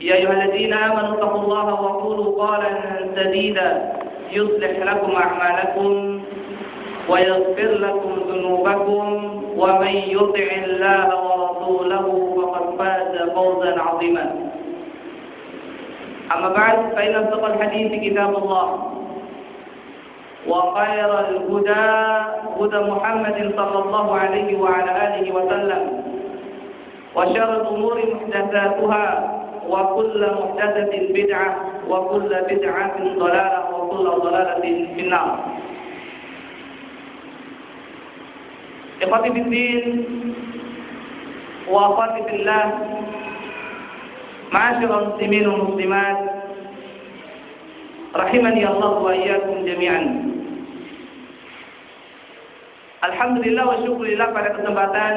يا أيها الذين آمنوا اتقوا الله وقولوا قولا سديدا. يصلح لكم أعمالكم ويغفر لكم ذنوبكم ومن يطع الله ورسوله فقد فاز فوزا عظيما. أما بعد فإن أصدق الحديث كتاب الله وخير الهدى هدى محمد صلى الله عليه وعلى آله وسلم. وشر الأمور محدثاتها. وكل محدثة بدعة وكل بدعة ضلالة وكل ضلالة في النار إخوتي في الدين وأخواتي في الله معاشر المسلمين والمسلمات rahimani Allah wa iyyakum jami'an. Alhamdulillah wa syukurillah pada kesempatan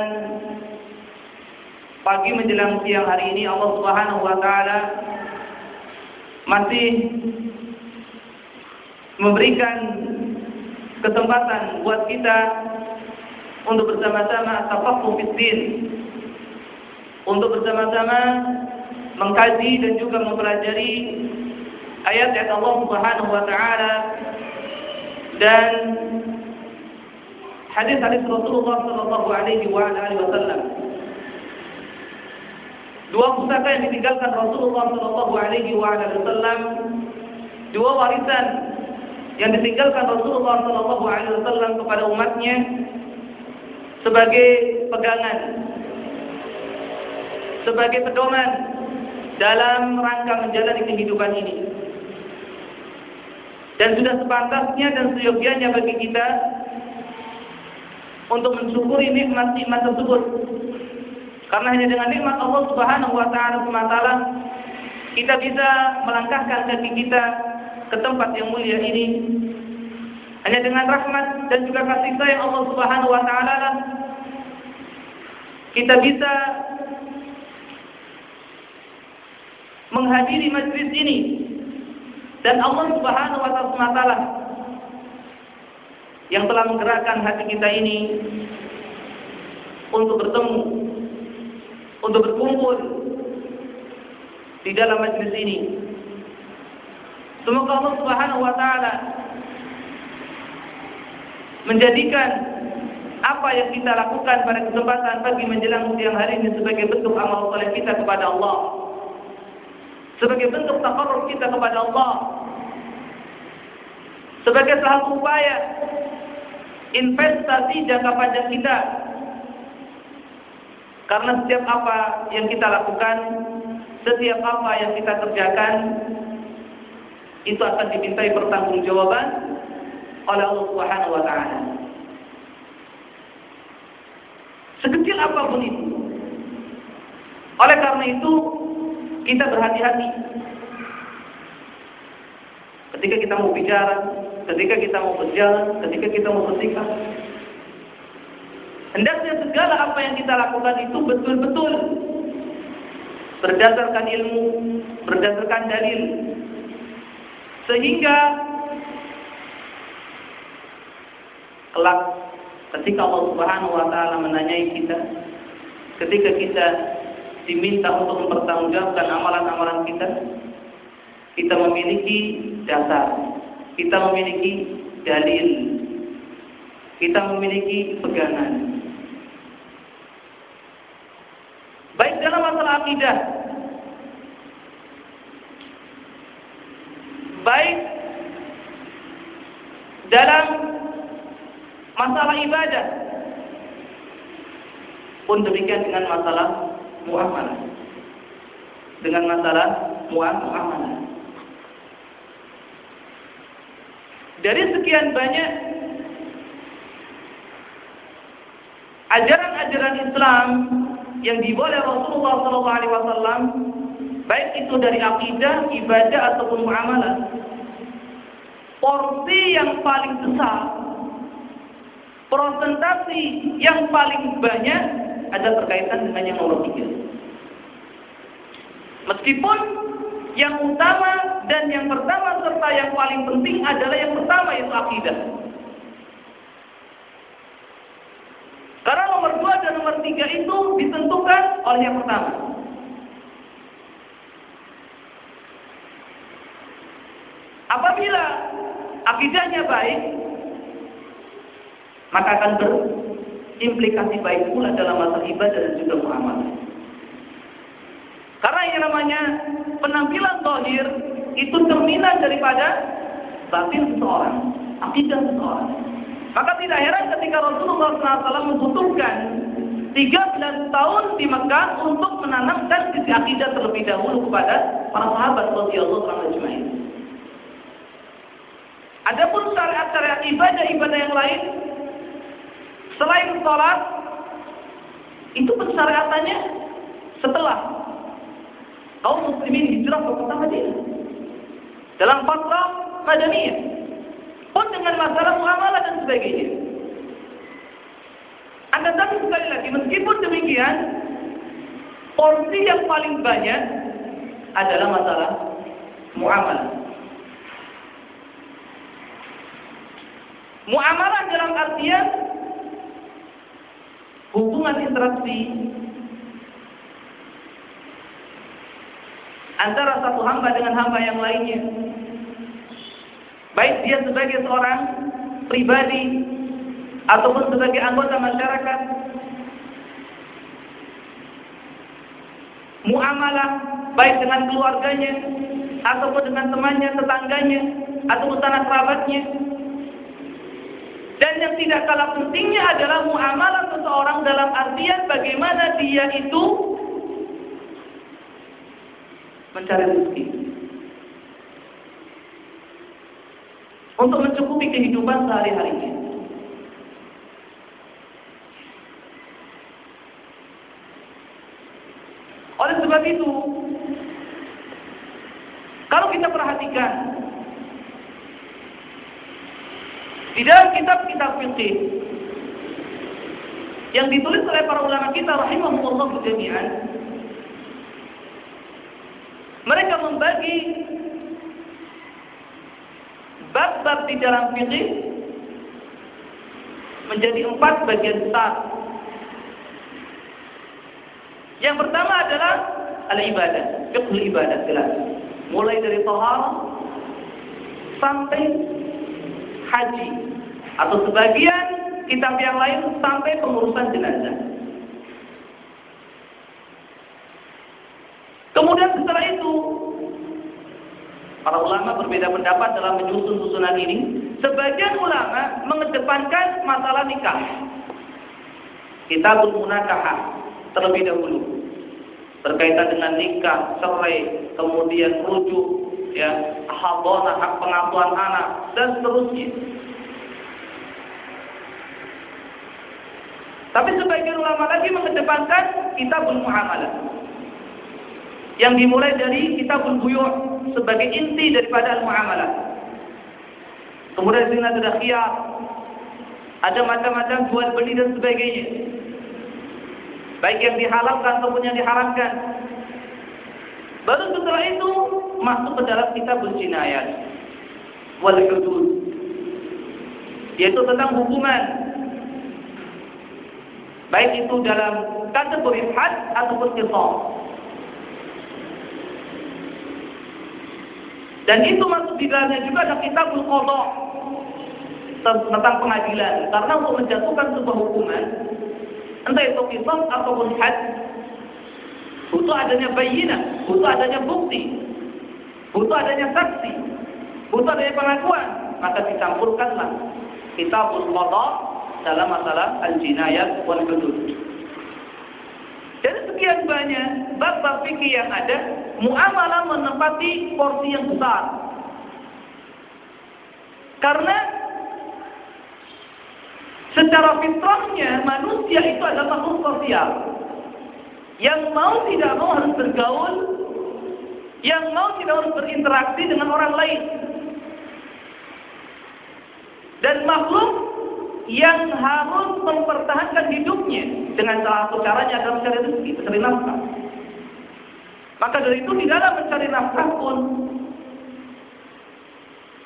pagi menjelang siang hari ini Allah Subhanahu wa taala masih memberikan kesempatan buat kita untuk bersama-sama tafaqquh fiddin untuk bersama-sama mengkaji dan juga mempelajari ayat-ayat Allah Subhanahu wa taala dan hadis-hadis Rasulullah sallallahu alaihi wa alihi wasallam. Dua pusaka yang ditinggalkan Rasulullah sallallahu alaihi wasallam, dua warisan yang ditinggalkan Rasulullah sallallahu alaihi wasallam kepada umatnya sebagai pegangan sebagai pedoman dalam rangka menjalani kehidupan ini. Dan sudah sepantasnya dan seyogianya bagi kita untuk mensyukuri nikmat-nikmat tersebut. Karena hanya dengan nikmat Allah Subhanahu wa taala semata kita bisa melangkahkan kaki kita ke tempat yang mulia ini. Hanya dengan rahmat dan juga kasih sayang Allah Subhanahu wa taala kita bisa menghadiri majlis ini dan Allah Subhanahu wa taala yang telah menggerakkan hati kita ini untuk bertemu untuk berkumpul di dalam majlis ini. Semoga Allah Subhanahu wa taala menjadikan apa yang kita lakukan pada kesempatan pagi menjelang siang hari ini sebagai bentuk amal soleh kita kepada Allah. Sebagai bentuk takarruf kita kepada Allah. Sebagai salah upaya investasi jangka panjang kita karena setiap apa yang kita lakukan setiap apa yang kita kerjakan itu akan dimintai pertanggungjawaban oleh Allah Subhanahu wa taala sekecil apa pun itu oleh karena itu kita berhati-hati. Ketika kita mau bicara, ketika kita mau berjalan, ketika kita mau bersikap. Hendaknya segala apa yang kita lakukan itu betul-betul berdasarkan ilmu, berdasarkan dalil. Sehingga kelak ketika Allah Subhanahu wa taala menanyai kita, ketika kita diminta untuk mempertanggungjawabkan amalan-amalan kita, kita memiliki dasar, kita memiliki dalil, kita memiliki pegangan. Baik dalam masalah akidah, baik dalam masalah ibadah, pun demikian dengan masalah muamalah. Dengan masalah muamalah. Dari sekian banyak ajaran-ajaran Islam yang dibawa Rasulullah SAW baik itu dari akidah, ibadah ataupun muamalah. Porsi yang paling besar, prosentasi yang paling banyak ada berkaitan dengan yang nomor tiga. Meskipun yang utama dan yang pertama serta yang paling penting adalah yang pertama yaitu akidah. Karena nomor dua dan nomor tiga itu ditentukan oleh yang pertama. Apabila akidahnya baik, maka akan berimplikasi baik pula dalam masalah ibadah dan juga muamalah. Karena yang namanya penampilan zahir itu cerminan daripada batin seseorang, akidah seseorang. Maka tidak heran ketika Rasulullah SAW membutuhkan 13 tahun di Mekah untuk menanamkan sisi akidah terlebih dahulu kepada para sahabat radhiyallahu anhum Adapun syariat-syariat ibadah-ibadah yang lain selain sholat itu pensyariatannya setelah kaum muslimin hijrah ke kota Madinah dalam fatrah Madaniyah pun dengan masalah muamalah dan sebagainya. Anda tahu sekali lagi meskipun demikian porsi yang paling banyak adalah masalah muamalah. Muamalah dalam artian hubungan interaksi antara satu hamba dengan hamba yang lainnya. Baik dia sebagai seorang pribadi ataupun sebagai anggota masyarakat. Muamalah baik dengan keluarganya ataupun dengan temannya, tetangganya ataupun tanah kerabatnya. Dan yang tidak kalah pentingnya adalah muamalah seseorang dalam artian bagaimana dia itu mencari rezeki. Untuk mencukupi kehidupan sehari-harinya. Oleh sebab itu, kalau kita perhatikan di dalam kitab-kitab fikih yang ditulis oleh para ulama kita rahimahullah jami'an mereka membagi bab-bab di dalam fikih menjadi empat bagian besar. Yang pertama adalah al-ibadah, fikih ibadah jelas. Mulai dari taharah sampai haji atau sebagian kitab yang lain sampai pengurusan jenazah. Kemudian setelah itu para ulama berbeda pendapat dalam menyusun susunan ini. Sebagian ulama mengedepankan masalah nikah. Kita bermunakah terlebih dahulu berkaitan dengan nikah, cerai, kemudian rujuk, ya, habona, hak pengasuhan anak dan seterusnya. Tapi sebagian ulama lagi mengedepankan kita bermuamalah yang dimulai dari kitabul buyu' sebagai inti daripada al-muamalah. Kemudian sini ada khiyar. Ada macam-macam jual beli dan sebagainya. Baik yang dihalalkan ataupun yang diharamkan. Baru setelah itu masuk ke dalam kitab jinayat wal hudud. Yaitu tentang hukuman. Baik itu dalam kategori had ataupun qisas. Dan itu masuk di dalamnya juga ada kitabul qadha tentang pengadilan. Karena untuk menjatuhkan sebuah hukuman, kisah ataupun had, butuh adanya bayina, butuh adanya bukti, butuh adanya saksi, butuh adanya pengakuan. Maka dicampurkanlah kitabul qadha dalam masalah al-jinayat wal hudud. Dari sekian banyak bab-bab fikih yang ada, muamalah menempati porsi yang besar. Karena secara fitrahnya manusia itu adalah makhluk sosial. Yang mau tidak mau harus bergaul Yang mau tidak harus berinteraksi dengan orang lain. Dan makhluk yang harus mempertahankan hidupnya dengan salah satu caranya adalah mencari rezeki, mencari nafkah. Maka dari itu di dalam mencari nafkah pun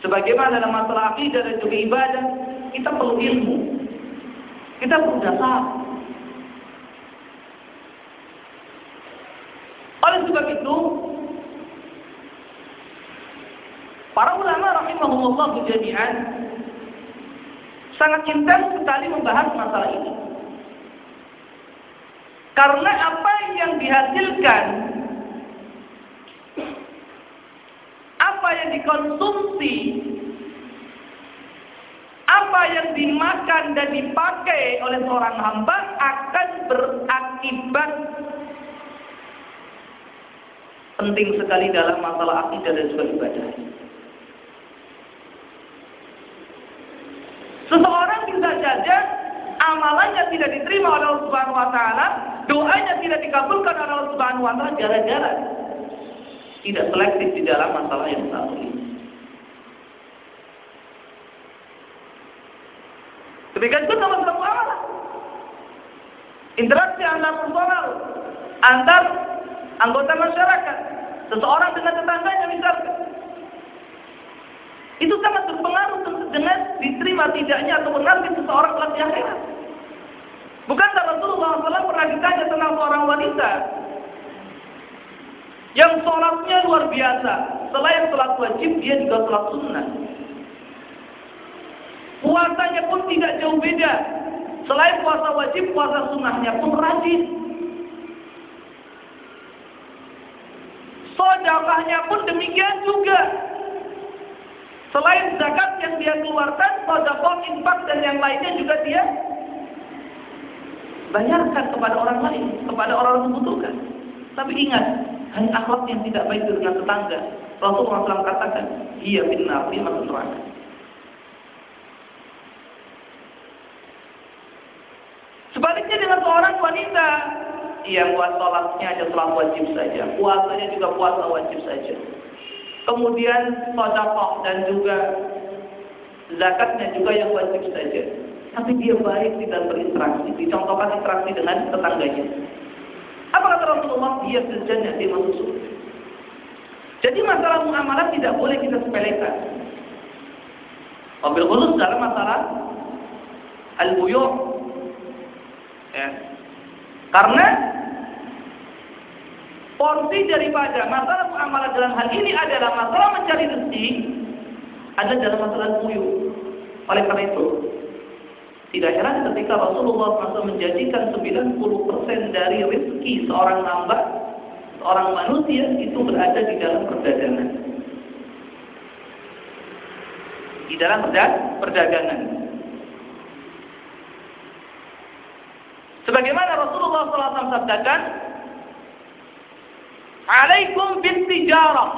sebagaimana dalam masalah akidah dan juga ibadah, kita perlu ilmu. Kita perlu dasar. Oleh sebab itu, para ulama rahimahumullah jami'an sangat intens sekali membahas masalah ini. Karena apa yang dihasilkan apa yang dikonsumsi apa yang dimakan dan dipakai oleh seorang hamba akan berakibat penting sekali dalam masalah akidah dan juga ibadah. Seseorang bisa saja amalannya tidak diterima oleh Allah Subhanahu wa taala, doanya tidak dikabulkan oleh Allah Subhanahu wa taala gara-gara tidak selektif di dalam masalah yang satu ini. Demikian pun satu amalan. Interaksi antar personal, antar anggota masyarakat, seseorang dengan tetangganya misalkan. Itu sangat berpengaruh dengan diterima tidaknya atau nanti seseorang kelak di akhirat. Bukankah Rasulullah SAW pernah ditanya tentang seorang wanita yang sholatnya luar biasa. Selain sholat wajib, dia juga sholat sunnah. Puasanya pun tidak jauh beda. Selain puasa wajib, puasa sunnahnya pun rajin. Sodakahnya pun demikian juga. Selain zakat yang dia keluarkan, sodakoh, infak, dan yang lainnya juga dia bayarkan kepada orang lain, kepada orang yang membutuhkan. Tapi ingat, hanya akhlak yang tidak baik dengan tetangga. Rasulullah SAW katakan, benar, dia masuk neraka. Sebaliknya dengan seorang wanita yang buat sholatnya aja sholat wajib saja, puasanya juga puasa wajib saja. Kemudian sodakoh dan juga zakatnya juga yang wajib saja. Tapi dia baik tidak berinteraksi, dicontohkan interaksi dengan tetangganya. Apa kata Rasulullah? Dia kerjanya dia masuk surga. Jadi masalah muamalah tidak boleh kita sepelekan. Mobil khusus dalam masalah al-buyur Ya. Karena porsi daripada masalah muamalah dalam hal ini adalah masalah mencari rezeki ada dalam masalah buyu. Oleh karena itu, tidak heran ketika Rasulullah SAW menjadikan 90% dari rezeki seorang hamba, seorang manusia itu berada di dalam perdagangan. Di dalam perdagangan. Sebagaimana Rasulullah SAW sabdakan, Alaikum bin tijarah.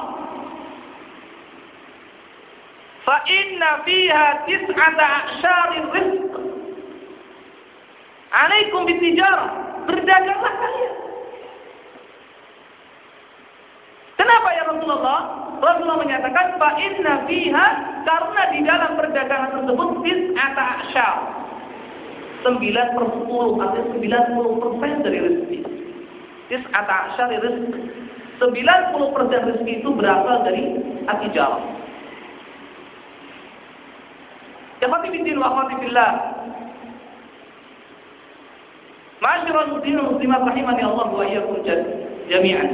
Fa inna fiha tis'ata a'syari rizq. Alaikum bin tijarah. Berdaganglah kalian. Kenapa ya Rasulullah? Rasulullah menyatakan fa inna fiha karena di dalam perdagangan tersebut tis'ata a'syar 9 per 10 artinya 90 persen dari rezeki. Tis asyari rezeki. 90 persen rezeki itu berasal dari atijal. Ya bidin wa akhwati fillah. Ma'asyiral muslimin muslimat rahimani Allah wa iyyakum jami'an.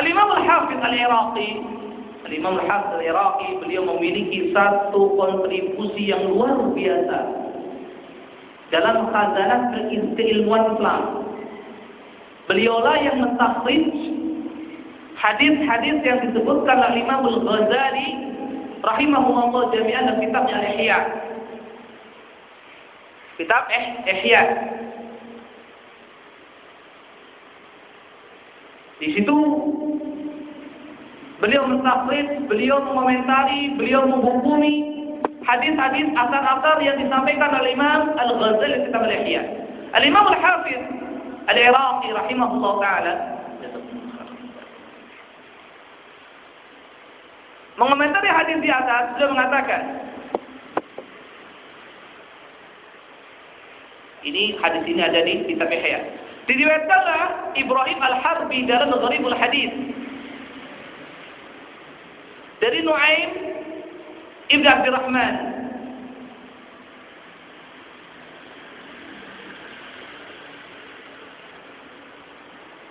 Al-Imam Al-Hafiz Al-Iraqi Imam Al-Hafiz Al-Iraqi beliau memiliki satu kontribusi yang luar biasa dalam khazanah keilmuan Islam. Beliaulah yang mentakhrij hadis-hadis yang disebutkan oleh Imam Al-Ghazali rahimahullah jami'an dalam kitabnya Al-Ihya. Kitab eh Ihya. Di situ Beliau mentafsir, beliau mengomentari, beliau menghukumi hadis-hadis asar-asar yang disampaikan oleh Imam Al-Ghazali kitab Al-Ihya. Al-Imam Al-Hafiz Al-Iraqi rahimahullah taala mengomentari hadis di atas beliau mengatakan ini hadis ini ada di kitab Ihya diriwayatkanlah Ibrahim Al-Harbi dalam Gharibul Hadis dari Nuaim Ibn Abdurrahman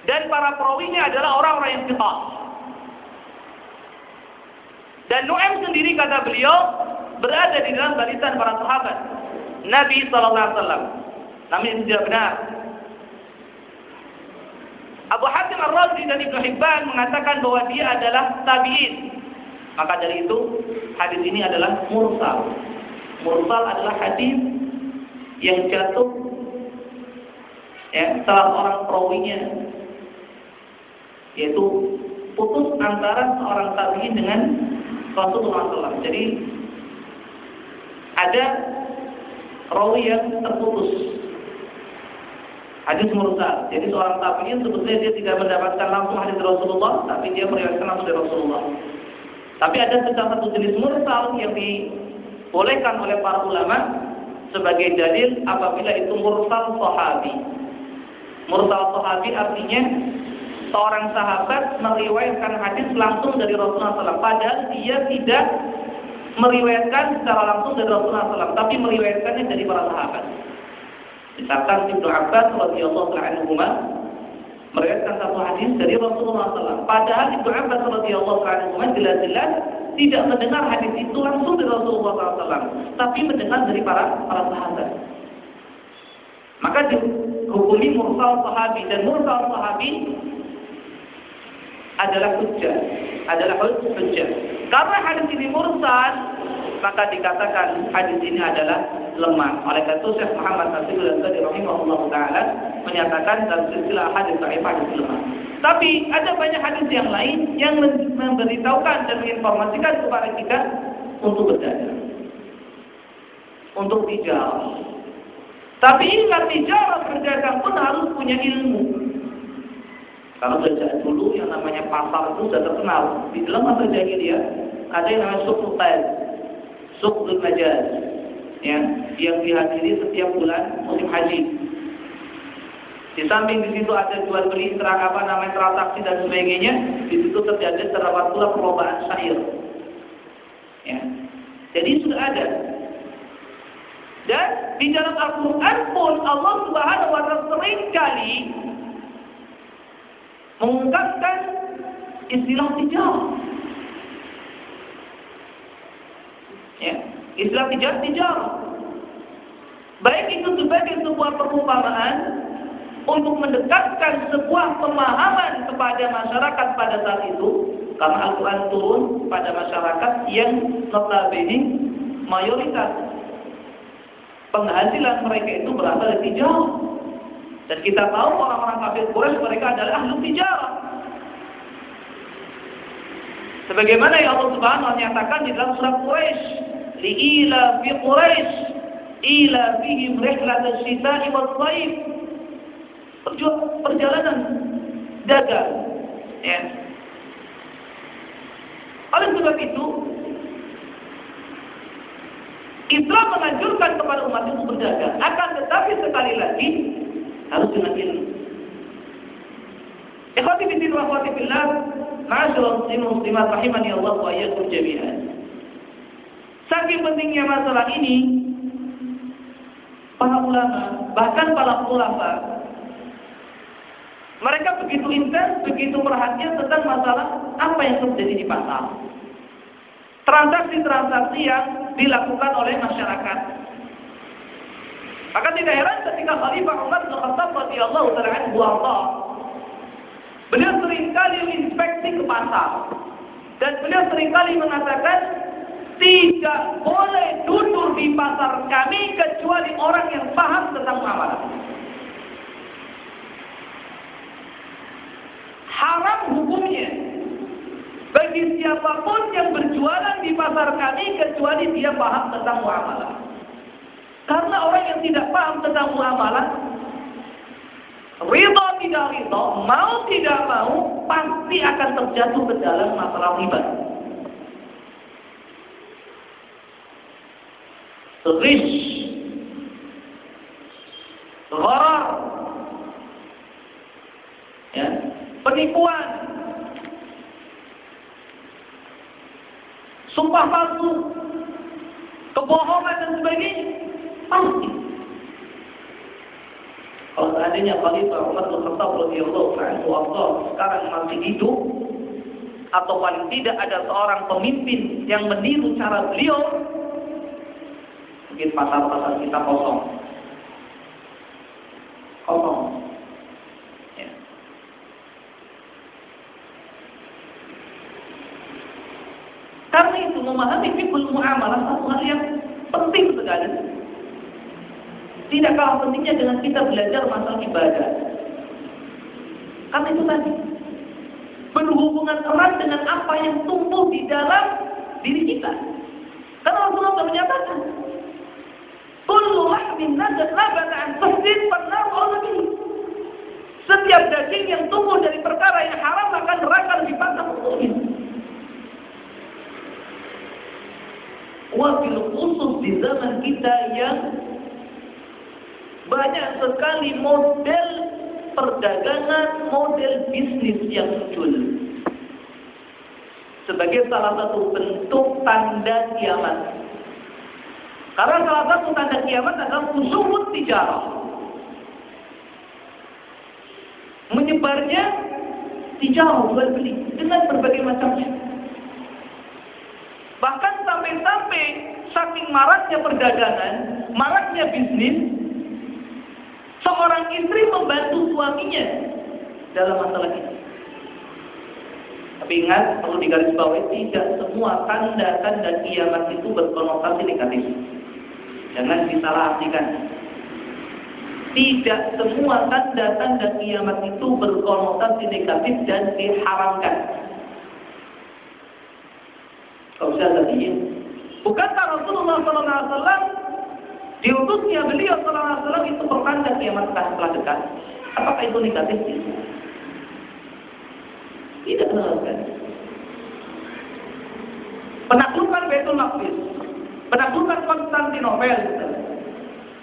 dan para perawinya adalah orang-orang yang fiqah. Dan Nu'aim sendiri kata beliau berada di dalam barisan para sahabat Nabi sallallahu alaihi wasallam. Namun itu tidak benar. Abu Hatim Ar-Razi dan Ibnu Hibban mengatakan bahwa dia adalah tabi'in. Maka dari itu hadis ini adalah mursal. Mursal adalah hadis yang jatuh ya, salah orang perawinya yaitu putus antara seorang tabi'in dengan Rasulullah SAW. Jadi ada rawi yang terputus. Hadis mursal. Jadi seorang tabi'in sebetulnya dia tidak mendapatkan langsung hadis Rasulullah, tapi dia meriwayatkan langsung dari Rasulullah. Tapi ada satu jenis mursal yang dibolehkan oleh para ulama sebagai dalil apabila itu mursal sahabi. Mursal sahabi artinya seorang sahabat meriwayatkan hadis langsung dari Rasulullah SAW. Padahal dia tidak meriwayatkan secara langsung dari Rasulullah SAW, tapi meriwayatkannya dari para sahabat. Misalkan Ibnu Abbas radhiyallahu anhu meriwayatkan satu hadis dari Rasulullah SAW. Padahal Ibnu Abbas radhiyallahu anhu jelas-jelas tidak mendengar hadis itu langsung dari Rasulullah SAW, tapi mendengar dari para para sahabat. Maka dihukumi mursal sahabi dan mursal sahabi adalah hujjah, adalah hujjah. Karena hadis ini mursal, maka dikatakan hadis ini adalah lemah. Oleh karena itu Syekh Muhammad Nasirul Al-Qadi rahimahullah taala menyatakan dalam silsilah hadis sahih hadis lemah. Tapi ada banyak hadis yang lain yang memberitahukan dan menginformasikan kepada kita untuk berdagang. Untuk bicara. Tapi ingat bicara berdagang pun harus punya ilmu. Kalau sejak dulu yang namanya pasar itu sudah terkenal. Di dalam masa jahiliyah ada yang namanya suku tais, suku majaz, ya, yang dihadiri setiap bulan musim haji. Di samping di situ ada jual beli apa namanya transaksi dan sebagainya. Di situ terjadi terdapat pula perlombaan syair. Ya. Jadi sudah ada. Dan di dalam Al-Quran pun Allah Subhanahu Wa Taala sering kali mengungkapkan istilah tijarah. Ya, istilah tijarah tijarah. Baik itu sebagai sebuah perumpamaan untuk mendekatkan sebuah pemahaman kepada masyarakat pada saat itu karena Al-Quran turun pada masyarakat yang notabene mayoritas penghasilan mereka itu berasal dari tijarah. Dan kita tahu orang-orang kafir Quraisy mereka adalah ahli tijarah. Sebagaimana yang Allah Subhanahu wa nyatakan di dalam surat Quraisy, "Liila fi Quraisy ila fihim rihlat asy-syita'i was-shaif." Perjalanan dagang. Ya. Oleh sebab itu, Islam menganjurkan kepada umat itu berdagang. Akan tetapi sekali lagi harus dengan ilmu. Ikhwati fiddin wa akhwati fillah, ma'asyiral muslimin muslimat rahimani Allah wa iyyakum jami'an. Saking pentingnya masalah ini, para ulama, bahkan para ulama, mereka begitu intens, begitu perhatian tentang masalah apa yang terjadi di pasar. Transaksi-transaksi yang dilakukan oleh masyarakat. Maka tidak heran ketika Khalifah Umar bin Khattab radhiyallahu taala anhu beliau sering kali inspeksi ke pasar dan beliau sering kali mengatakan tidak boleh duduk di pasar kami kecuali orang yang paham tentang muamalah. Haram hukumnya bagi siapa pun yang berjualan di pasar kami kecuali dia paham tentang muamalah. Karena orang yang tidak paham tentang muamalah Ridho tidak ridho, mau tidak mau, pasti akan terjatuh ke dalam masalah riba. Rish, gharar, ya, penipuan, sumpah palsu, kebohongan dan sebagainya, pasti. Kalau seandainya Khalifah Umar bin Khattab radhiyallahu anhu sekarang masih hidup atau paling tidak ada seorang pemimpin yang meniru cara beliau, mungkin pasar-pasar kita kosong. Kosong. Ya. Karena itu memahami fikul muamalah satu hal yang penting sekali. Tidak kalah pentingnya dengan kita belajar masalah ibadah. Karena itu tadi. Berhubungan erat dengan apa yang tumbuh di dalam diri kita. Karena Rasulullah menyatakan, Kullu lahmin nadat nabata an tasdid pernah lebih. Setiap daging yang tumbuh dari perkara yang haram akan neraka lebih pantas untuknya. Wafil khusus di zaman kita yang banyak sekali model perdagangan, model bisnis yang muncul. Sebagai salah satu bentuk tanda kiamat. Karena salah satu tanda kiamat adalah kusumut tijarah. Tijarah jual beli dengan berbagai macamnya. Bahkan sampai-sampai saking maraknya perdagangan, maraknya bisnis, Seorang istri membantu suaminya dalam masalah ini. Tapi ingat, perlu digarisbawahi, tidak semua tanda-tanda kiamat itu berkonotasi negatif. Jangan disalahartikan. Tidak semua tanda-tanda kiamat itu berkonotasi negatif dan diharamkan. Kau bisa tadi Bukankah Rasulullah SAW Diutusnya beliau wasallam itu pertanda kiamat telah dekat. Apakah itu negatif? Tidak sekali. Penaklukan Baitul Maqdis, penaklukan Konstantinopel,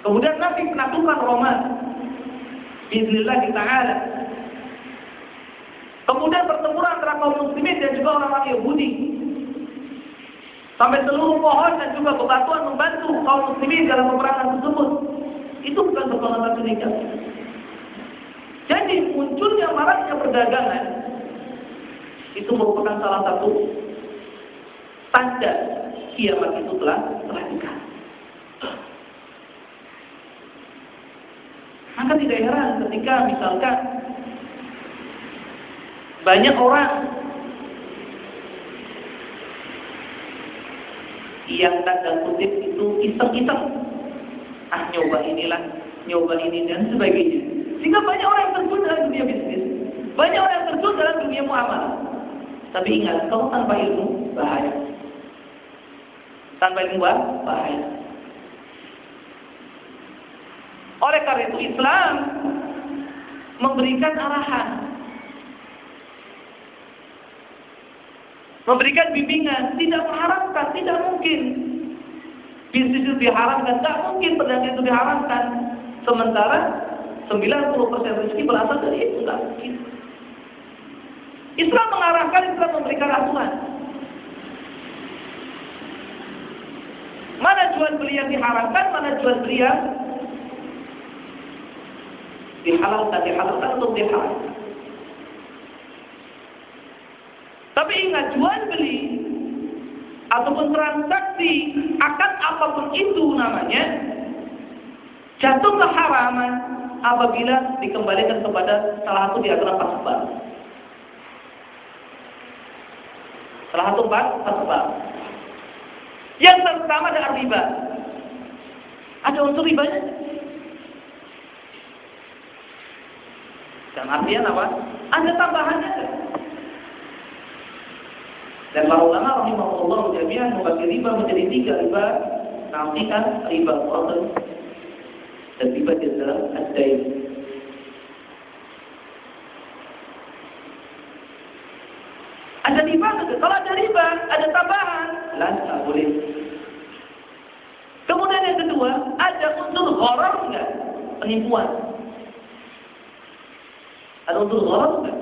kemudian Nabi penaklukan Roma. Bismillah ta'ala. Kemudian pertempuran antara kaum muslimin dan juga orang-orang Yahudi Sampai seluruh pohon dan juga bebatuan membantu kaum muslimin dalam peperangan tersebut. Itu bukan satu negatif. Jadi munculnya maraknya perdagangan itu merupakan salah satu tanda kiamat itu telah dekat. Maka tidak heran ketika misalkan banyak orang yang tanda kutip itu iseng-iseng. Ah nyoba inilah, nyoba ini dan sebagainya. Sehingga banyak orang yang terjun dalam dunia bisnis. Banyak orang yang terjun dalam dunia muamalah. Tapi ingat, kalau tanpa ilmu, bahaya. Tanpa ilmu, bahaya. Oleh karena itu Islam memberikan arahan memberikan bimbingan, tidak mengharapkan, tidak mungkin bisnis itu diharamkan, tidak mungkin perdagangan itu diharamkan. Sementara 90% rezeki berasal dari itu, tidak mungkin. Islam mengarahkan, Islam memberikan aturan. Mana jual beli yang diharamkan, mana jual beli yang dihalalkan, dihalalkan atau diharamkan. Tapi ingat jual beli ataupun transaksi akan apa pun itu namanya jatuh keharaman apabila dikembalikan kepada salah satu di antara empat sebab. Salah satu empat, sebab. Yang pertama adalah riba. Ada unsur ribanya. Dalam artian apa? Ada tambahannya. Dan para ulama rahimahullah jami'an membagi riba menjadi tiga riba Nafikan riba qadar dan riba jasa ad-dain. Ada riba, kalau ada riba, ada tambahan, lantas boleh. Kemudian yang kedua, ada unsur horor enggak? Penipuan. Unsur horor enggak?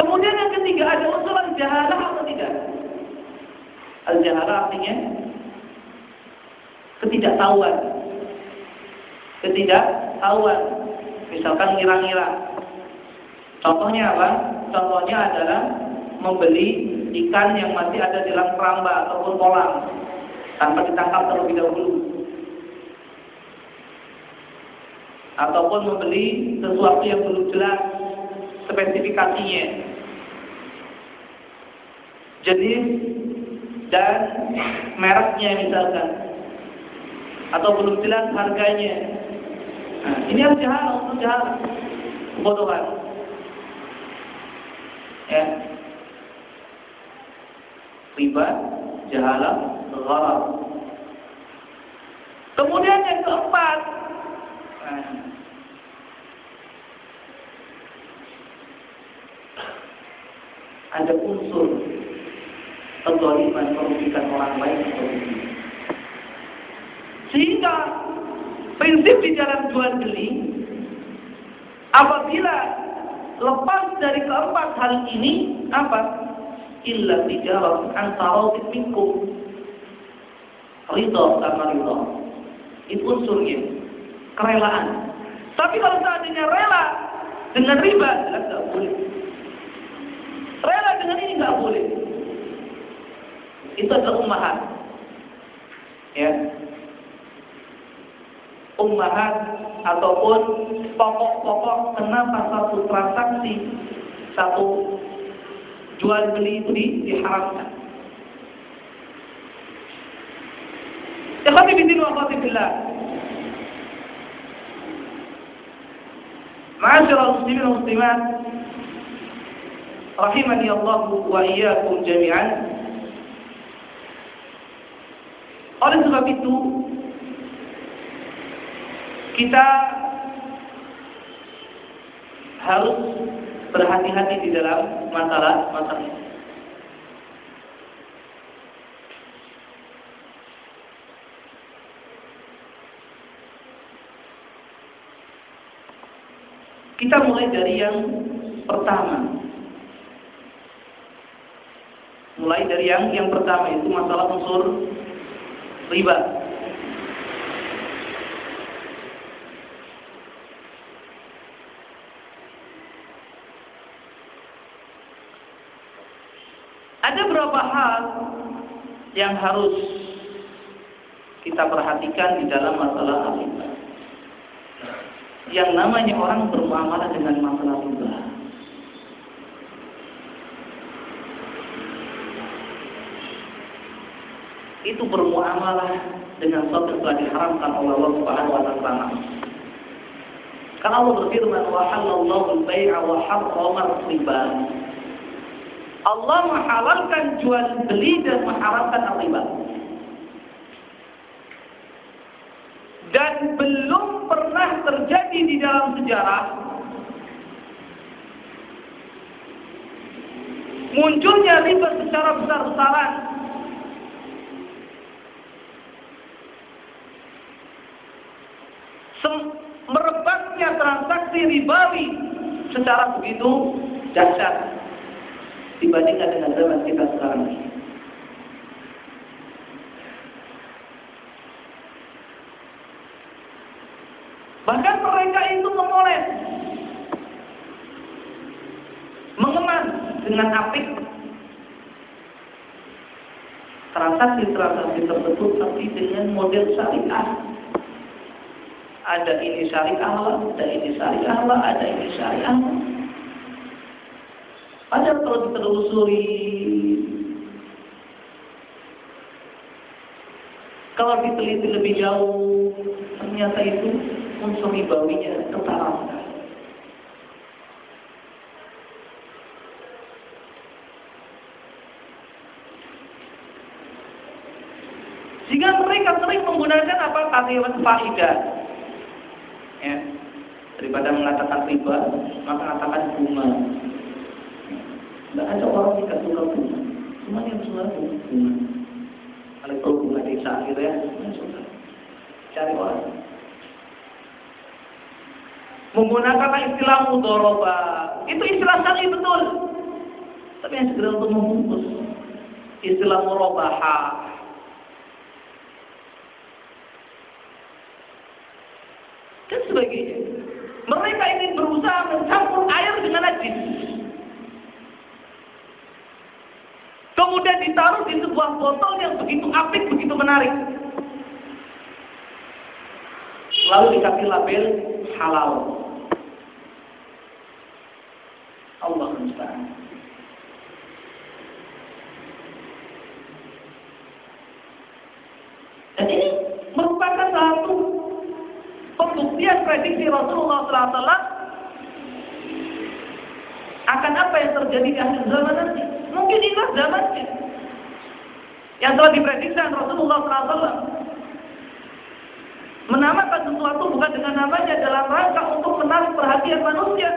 Kemudian yang ketiga, ada unsur al-jahalah atau tidak? Al-jahalah artinya ketidaktahuan. Ketidaktahuan. Misalkan ngira-ngira. Contohnya apa? Contohnya adalah membeli ikan yang masih ada di dalam keramba ataupun kolam tanpa ditangkap terlebih dahulu. Ataupun membeli sesuatu yang belum jelas spesifikasinya. Jenis dan mereknya misalkan. Atau belum jelas harganya. Nah, ini harus jahat, untuk jahat. Kebodohan. Ya. Riba, jahalah, gharar. Kemudian yang keempat, nah, ada unsur kezaliman merugikan orang lain Sehingga prinsip di dalam jual beli apabila lepas dari keempat hal ini apa? Illa tijarah antara minkum. Ridha sama ridha. Itu unsurnya. Kerelaan. Tapi kalau seandainya rela dengan riba, tidak boleh. Rela dengan ini nggak boleh. Itu adalah ummahat. Ya. Ummahat ataupun pokok-pokok kenapa satu transaksi satu jual beli itu diharamkan. Ma'asyiral muslimin wa muslimat rahimani Allah wa iyyakum jami'an. Oleh sebab itu kita harus berhati-hati di dalam masalah-masalah ini. Kita mulai dari yang pertama. Mulai dari yang yang pertama itu masalah unsur riba. Ada beberapa hal yang harus kita perhatikan di dalam masalah riba. Yang namanya orang bermuamalah dengan masalah riba. Itu bermuamalah dengan sesuatu yang telah diharamkan oleh Allah Subhanahu wa taala. Karena Allah berfirman, "Wa halallahu al-bai'a wa harrama riba." Allah menghalalkan jual beli dan mengharamkan riba. Dan belum terjadi di dalam sejarah munculnya riba secara besar-besaran. Merebaknya transaksi ribawi secara begitu dahsyat dibandingkan dengan zaman kita sekarang ini. Bahkan mereka itu memoles, dengan apik transaksi-transaksi tersebut tapi dengan model syariah. Ada ini syariah ada ini syariah ada ini syariah. Padahal kalau ditelusuri kalau diteliti lebih jauh ternyata itu unsur ketara Sehingga kalimat faidah. Ya. Daripada mengatakan riba, maka katakan bunga. Tidak ada orang yang suka bunga. Semuanya suka bunga. Kalau bunga desa akhirnya, suka. Cari orang. Menggunakan istilah mudoroba. Itu istilah syar'i betul. Tapi yang segera untuk membungkus. Istilah murobaha. Dan sebagainya. Mereka ini berusaha mencampur air dengan najis. Kemudian ditaruh botol yang begitu apik, begitu menarik. Lalu dikasih label halal. Allah musta'an. Dan ini merupakan satu pembuktian prediksi Rasulullah SAW akan apa yang terjadi di akhir zaman nanti. Mungkin inilah zamannya. Yang telah diprediksi Rasulullah SAW. Menamakan sesuatu bukan dengan namanya dalam rangka untuk menarik perhatian manusia.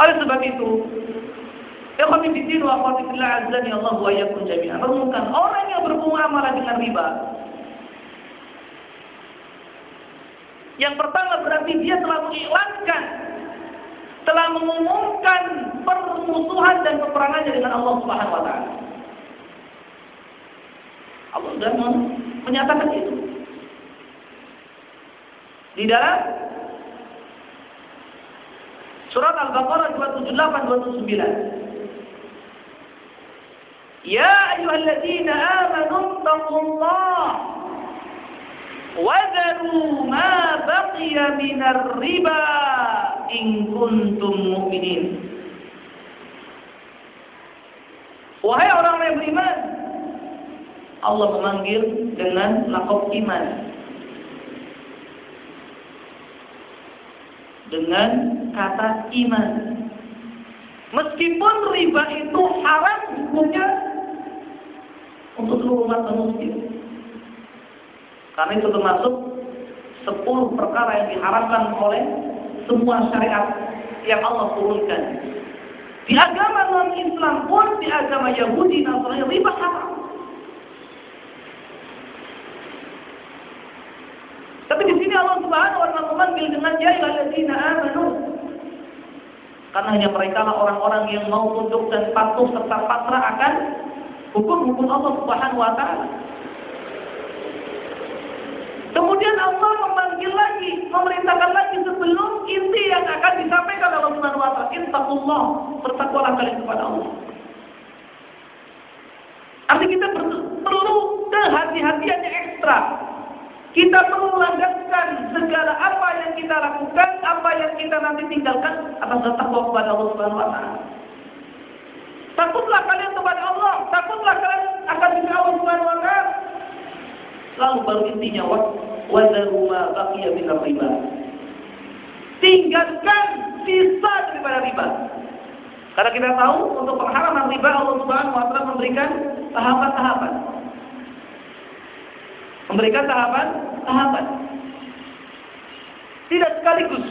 Oleh sebab itu, Ikhwati fiddin wa akhwati fillah azani Allah wa. Renungkan orang yang bermuamalah dengan riba. Yang pertama berarti dia telah mengiklankan telah mengumumkan permusuhan dan peperangannya dengan Allah Subhanahu wa taala. Allah sudah menyatakan itu. Di dalam surat Al-Baqarah 278 279 يا أيها الذين آمنوا اتقوا الله وذروا ما بقي من الربا in kuntum mu'minin. Wahai orang yang beriman, Allah memanggil dengan lakob iman. Dengan kata iman. Meskipun riba itu haram hukumnya untuk seluruh umat muslim. Karena itu termasuk 10 perkara yang diharapkan oleh semua syariat yang Allah turunkan. Di agama non-Islam pun, di agama Yahudi, Nasrani, riba haram. Tapi di sini Allah Subhanahu wa taala memanggil dengan ya ayyuhalladzina amanu. Karena hanya mereka lah orang-orang yang mau tunduk dan patuh serta pasrah akan hukum-hukum Allah Subhanahu wa taala. Kemudian Allah memanggil lagi, memerintahkan lagi sebelum inti yang akan disampaikan Allah Subhanahu wa taala, "Ittaqullah", bertakwalah kalian kepada Allah. Artinya kita perlu kehati-hatian yang ekstra. Kita perlu langgengkan segala apa yang kita lakukan, apa yang kita nanti tinggalkan atas takwa kepada Allah Subhanahu wa taala. Takutlah kalian kepada Allah, takutlah kalian akan Allah Subhanahu wa taala. Lalu baru intinya wa wadaru ma baqiya min riba. Tinggalkan sisa daripada riba. Karena kita tahu untuk pengharaman riba Allah Subhanahu wa taala memberikan tahapan-tahapan. Memberikan tahapan-tahapan. Tidak sekaligus.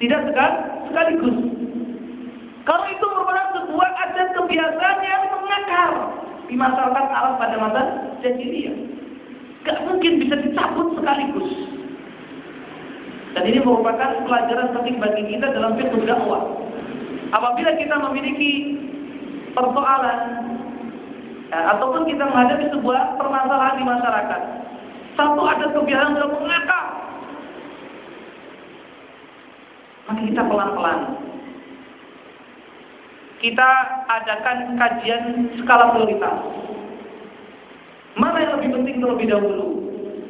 Tidak sekaligus. Kalau itu merupakan sebuah adat kebiasaan yang mengakar di masyarakat Arab pada masa jahiliyah. Gak mungkin bisa dicabut sekaligus. Dan ini merupakan pelajaran penting bagi kita dalam fikih dakwah. Apabila kita memiliki persoalan ya, ataupun kita menghadapi sebuah permasalahan di masyarakat, satu ada kebiasaan sudah mengakar, maka kita pelan-pelan kita adakan kajian skala prioritas. Mana yang lebih penting terlebih dahulu?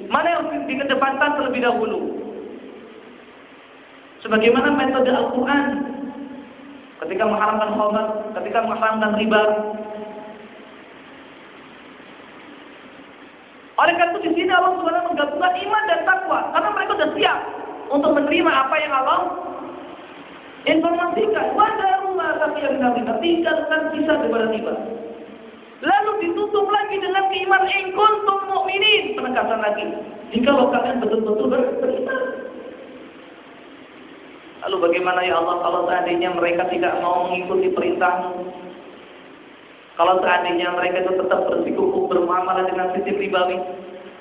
Mana yang lebih dikedepankan terlebih dahulu? Sebagaimana metode Al-Quran ketika mengharamkan khamar, ketika mengharamkan riba. Oleh karena itu di sini Allah Subhanahu menggabungkan iman dan takwa karena mereka sudah siap untuk menerima apa yang Allah informasikan. Wadaru ma baqiya min riba. Tinggalkan sisa daripada riba. Lalu ditutup lagi dengan keimanan in kuntum mukminin. lagi. Jika kalian betul-betul beriman. Lalu bagaimana ya Allah kalau seandainya mereka tidak mau mengikuti perintahmu? Kalau seandainya mereka itu tetap bersikukuh bermuamalah dengan sistem ribawi,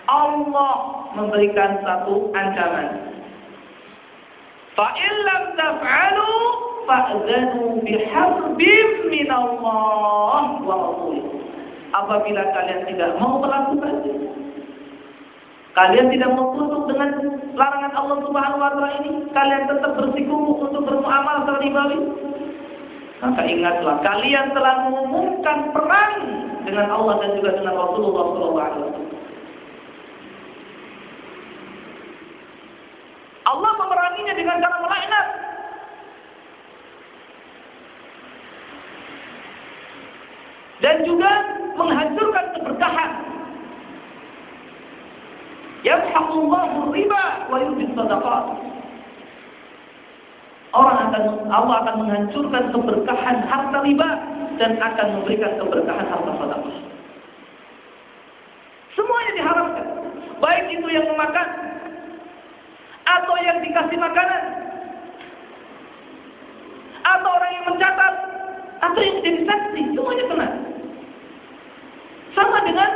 Allah memberikan satu ancaman. Fa'illam taf'alu fa'zanu biharbim minallah wa rasulih. Apabila kalian tidak mau melakukan Kalian tidak mau tunduk dengan larangan Allah Subhanahu wa taala ini, kalian tetap bersikukuh untuk bermuamalah secara ribawi. Maka ingatlah, kalian telah mengumumkan perang dengan Allah dan juga dengan Rasulullah SAW. Allah memeranginya dengan cara melaknat. Dan juga menghancurkan keberkahan Yamhaqullahu riba wa yurbis sadaqat. Orang akan Allah akan menghancurkan keberkahan harta riba dan akan memberikan keberkahan harta sedekah. Semuanya diharapkan. Baik itu yang memakan atau yang dikasih makanan. Atau orang yang mencatat. Atau yang jadi saksi, semuanya kena. Sama dengan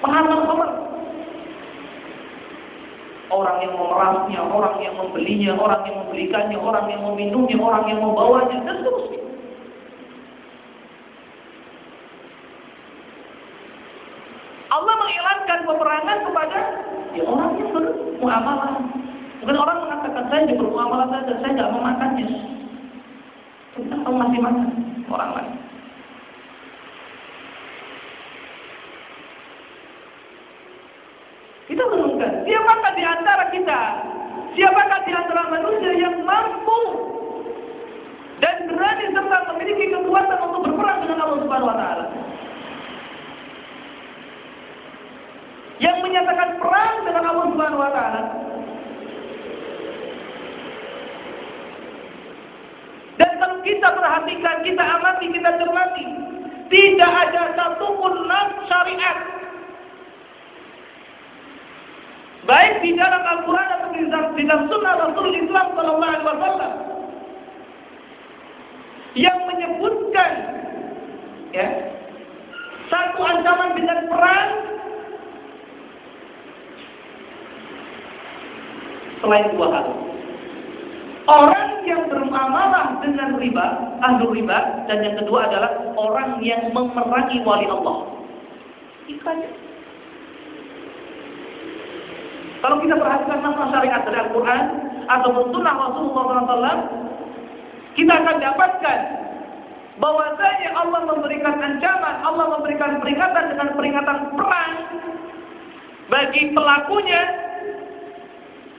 penghalang khamar orang yang memerasnya, orang yang membelinya, orang yang membelikannya, orang yang meminumnya, orang yang membawanya, dan seterusnya. Allah mengilangkan peperangan kepada ya orang yang bermuamalah. Bukan orang mengatakan saya bermuamalah saja, saya tidak memakannya. Kita masih makan orang lain. Kita renungkan, siapakah di antara kita, siapakah di antara manusia yang mampu dan berani serta memiliki kekuatan untuk berperang dengan Allah Subhanahu wa taala. Yang menyatakan perang dengan Allah Subhanahu wa taala. Dan kalau kita perhatikan, kita amati, kita cermati, tidak ada satupun nas syariat baik di dalam Al-Quran atau di dalam, di Sunnah Rasul Islam Sallallahu Alaihi Wasallam yang menyebutkan ya satu ancaman dengan perang selain dua hal. Orang yang bermuamalah dengan riba, ahlu riba, dan yang kedua adalah orang yang memerangi wali Allah. Itu aja. Kalau kita perhatikan nama syariat dari Al-Quran atau sunnah Rasulullah SAW, kita akan dapatkan bahwasanya Allah memberikan ancaman, Allah memberikan peringatan dengan peringatan perang bagi pelakunya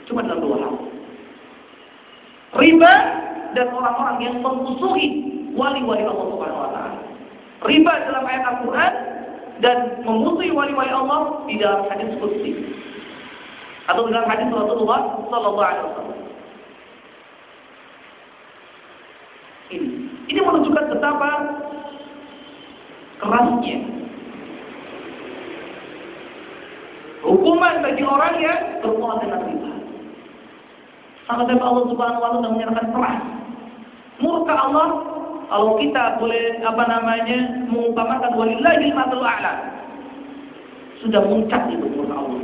cuma dalam dua hal. Riba dan orang-orang yang memusuhi wali-wali Allah Subhanahu wa taala. Riba dalam ayat Al-Qur'an dan memusuhi wali-wali Allah di dalam hadis qudsi atau dalam hadis Rasulullah Sallallahu Alaihi Wasallam. Ini, ini menunjukkan betapa kerasnya hukuman bagi orang yang berbuat dengan riba. Sampai Allah Subhanahu Wa Taala menyatakan perang. Murka Allah kalau kita boleh apa namanya mengumpamakan walillahi matul a'la sudah muncak itu murka Allah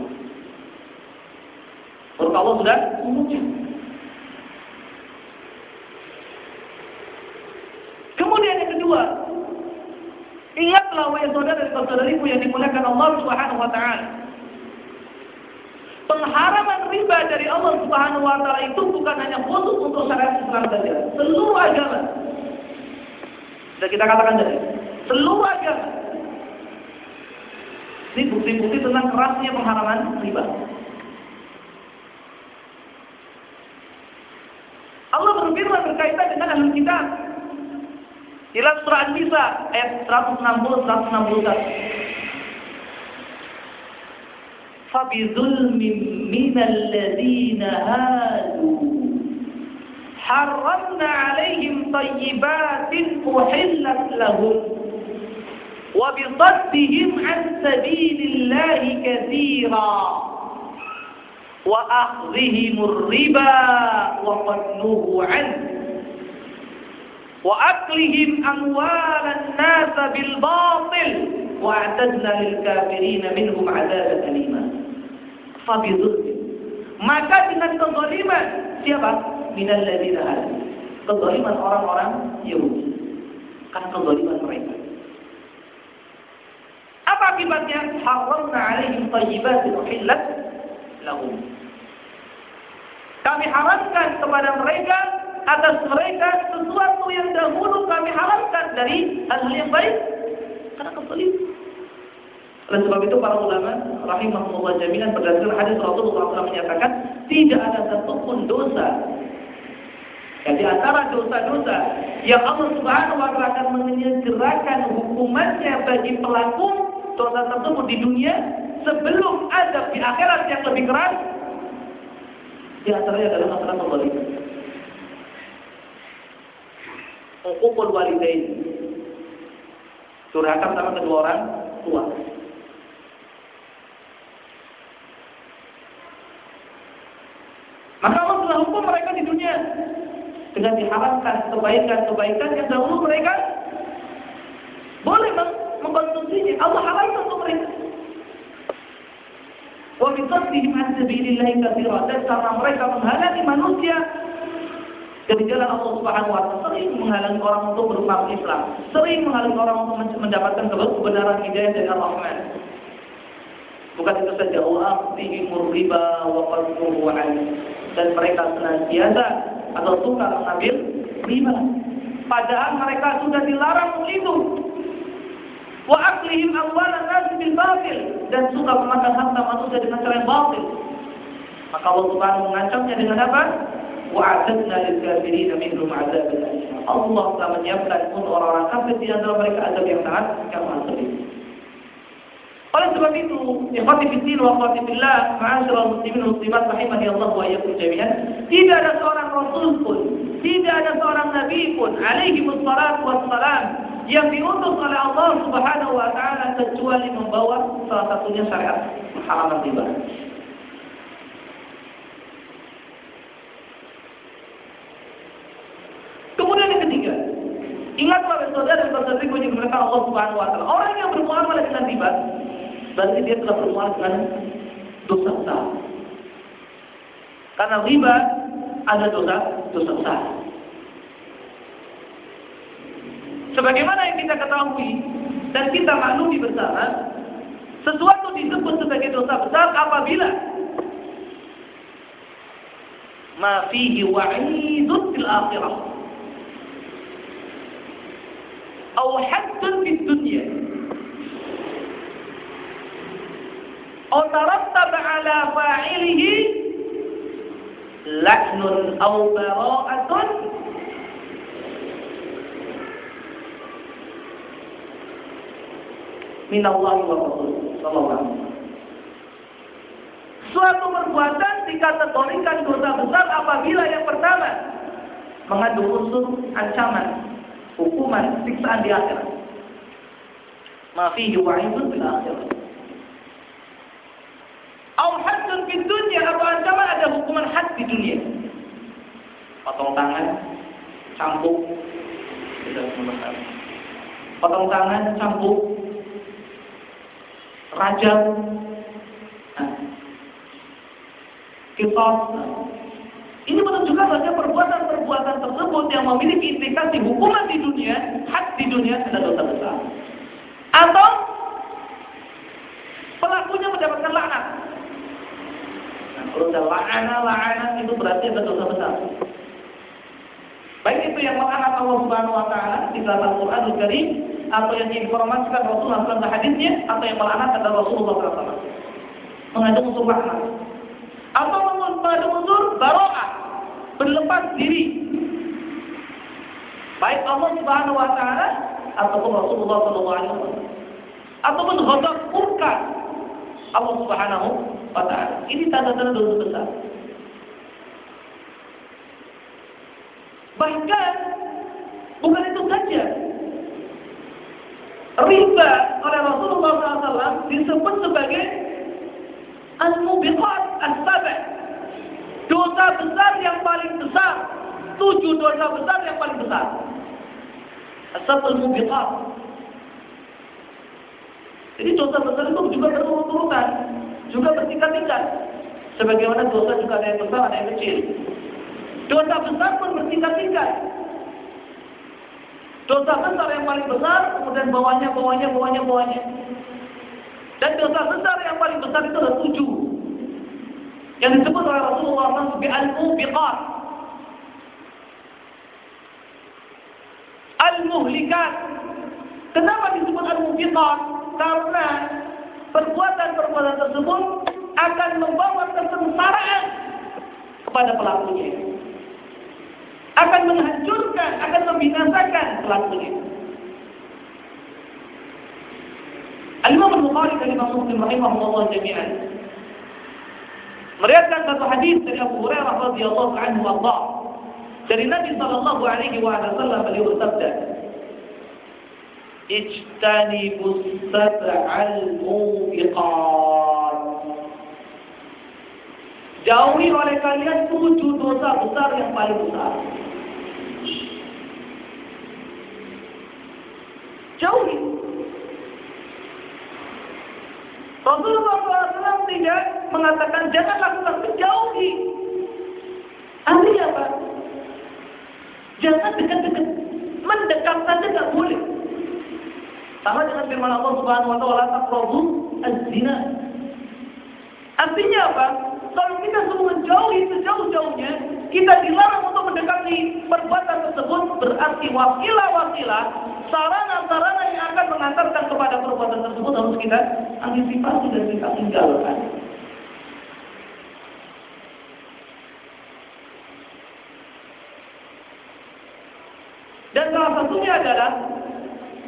Murka Allah sudah memuncak. Kemudian yang kedua, ingatlah wahai saudara dan saudariku yang dimuliakan Allah Subhanahu wa taala. Pengharaman riba dari Allah Subhanahu wa taala itu bukan hanya khusus untuk syariat Islam saja, seluruh agama. Sudah kita katakan tadi, seluruh agama. Ini bukti-bukti tentang kerasnya pengharaman riba. Allah berfirman berkaitan dengan ahli kitab. Dalam surah An-Nisa ayat 160 161. فبظلم من الذين هادوا. حرمنا عليهم طيبات أحلت لهم وبصدهم عن سبيل الله كثيرا وأخذهم الربا وقد عنه وأكلهم أموال الناس بالباطل وأعتدنا للكافرين منهم عذابا أليما. A'tadna lil kafirin minhum 'adaban alima fa bi maka dengan kezaliman siapa? Minal ladina hadu. Kezaliman orang-orang Yahudi. Karena kezaliman mereka. Apa akibatnya? Haramna alaihim thayyibatin uhillat lahum. Kami haramkan kepada mereka atas mereka sesuatu yang dahulu kami haramkan dari hal yang baik. Karena kezaliman oleh sebab itu para ulama rahimahullah jaminan berdasarkan hadis Rasulullah SAW menyatakan tidak ada satupun dosa jadi antara dosa-dosa yang Allah Subhanahu wa taala akan menyegerakan hukumannya bagi pelaku dosa tersebut di dunia sebelum ada di akhirat yang lebih keras di antaranya adalah masalah kezaliman. Hukukul walidain. Durhaka sama kedua orang tua. Maka Allah telah hukum mereka di dunia dengan diharapkan kebaikan-kebaikan yang dahulu mereka boleh mengkonsumsinya. Allah halalkan untuk mereka. Wa bi saddihim an sabilillahi dan karena mereka menghalangi manusia dari jalan Allah Subhanahu wa taala sering menghalangi orang untuk berumah Islam, sering menghalangi orang untuk mendapatkan kebenaran hidayah dari Ar-Rahman. Bukan itu saja, wa aqtihim riba wa qadruhu dan mereka senantiasa atau suka mengambil riba. Padahal mereka sudah dilarang itu. Wa aklihim amwalan nas bil batil dan suka memakan harta manusia dengan cara yang batil. Maka Allah Subhanahu mengancamnya dengan apa? Wa a'tadna lil kafirin minhum 'adzaban Allah telah menyiapkan untuk orang-orang kafir di antara mereka azab yang sangat pedih. Oleh sebab itu, ikhwati fiddin wa akhwati fillah, ma'asyiral muslimin muslimat rahimani Allah wa iyyakum jami'an, tidak ada seorang rasul pun, tidak ada seorang nabi pun alaihi wassalatu wassalam yang diutus oleh Allah Subhanahu wa taala kecuali membawa salah satunya syariat halaman riba. Kemudian yang ketiga, ingatlah saudara dan saudariku yang mereka Allah Subhanahu wa taala. Orang yang bermuamalah dengan riba berarti dia telah dengan dosa besar. Karena riba ada dosa dosa besar. Sebagaimana yang kita ketahui dan kita maklumi bersama, sesuatu disebut sebagai dosa besar apabila ma fihi wa'idun fil akhirah. Atau haddun fid dunya. otarattab ala fa'ilihi laknun au bara'atun min Allah wa Suatu perbuatan dikategorikan dosa besar apabila yang pertama mengandung unsur ancaman, hukuman, siksaan di akhirat. Mafi yu'aibun di akhirat. Dunia. Potong tangan, cambuk, potong tangan, cambuk, rajam, nah. kisos. Ini menunjukkan bahwa perbuatan-perbuatan tersebut yang memiliki implikasi hukuman di dunia, had di dunia adalah dosa besar. Atau pelakunya mendapatkan laknat. Sudah la'ana, la'ana itu berarti ada dosa besar. Baik itu yang melaknat Allah Subhanahu wa taala di dalam Al-Qur'an Al-Karim atau yang diinformasikan Rasulullah dalam hadisnya atau yang melaknat adalah Rasulullah SAW. Mengandung unsur laknat. Atau mengandung unsur baro'ah, berlepas diri. Baik Allah Subhanahu wa taala ataupun Rasulullah SAW. Ataupun ghadab murka Allah Subhanahu wa. Ini tanda-tanda dosa besar. Bahkan bukan itu saja. riba oleh Rasulullah SAW disebut sebagai al-mubiqat as-sab' dosa besar yang paling besar tujuh dosa besar yang paling besar as-sab'ul mubiqat jadi dosa besar itu juga berurut-urutan juga bertingkat-tingkat sebagaimana dosa juga ada yang besar ada yang kecil dosa besar pun bertingkat-tingkat Dosa besar yang paling besar, kemudian bawahnya, bawahnya, bawahnya, bawahnya. Dan dosa besar yang paling besar itu ada tujuh. Yang disebut oleh Rasulullah SAW sebagai al-mubiqat. Al-muhlikat. Kenapa disebut al-mubiqat? Karena perbuatan-perbuatan tersebut akan membawa kesengsaraan kepada pelakunya. Akan menghancurkan, akan membinasakan pelakunya. Al-Imam Al-Bukhari dan Imam Muslim rahimahullah jami'an. Meriwayatkan satu hadis dari Abu Hurairah radhiyallahu anhu Allah dari Nabi sallallahu alaihi wasallam beliau bersabda Ijtanibus sab'al mubiqat Jauhi oleh kalian tujuh dosa besar yang paling besar. Jauhi. Rasulullah SAW tidak mengatakan jangan lakukan, jauhi. Artinya apa? Jangan dekat-dekat. Mendekat saja tidak boleh. Sama dengan firman Allah Subhanahu wa taala taqrabu az-zina. Artinya apa? Kalau kita suruh menjauhi sejauh-jauhnya, kita dilarang untuk mendekati perbuatan tersebut berarti wasilah-wasilah sarana-sarana yang akan mengantarkan kepada perbuatan tersebut harus kita antisipasi dan kita tinggalkan. Dan salah satunya adalah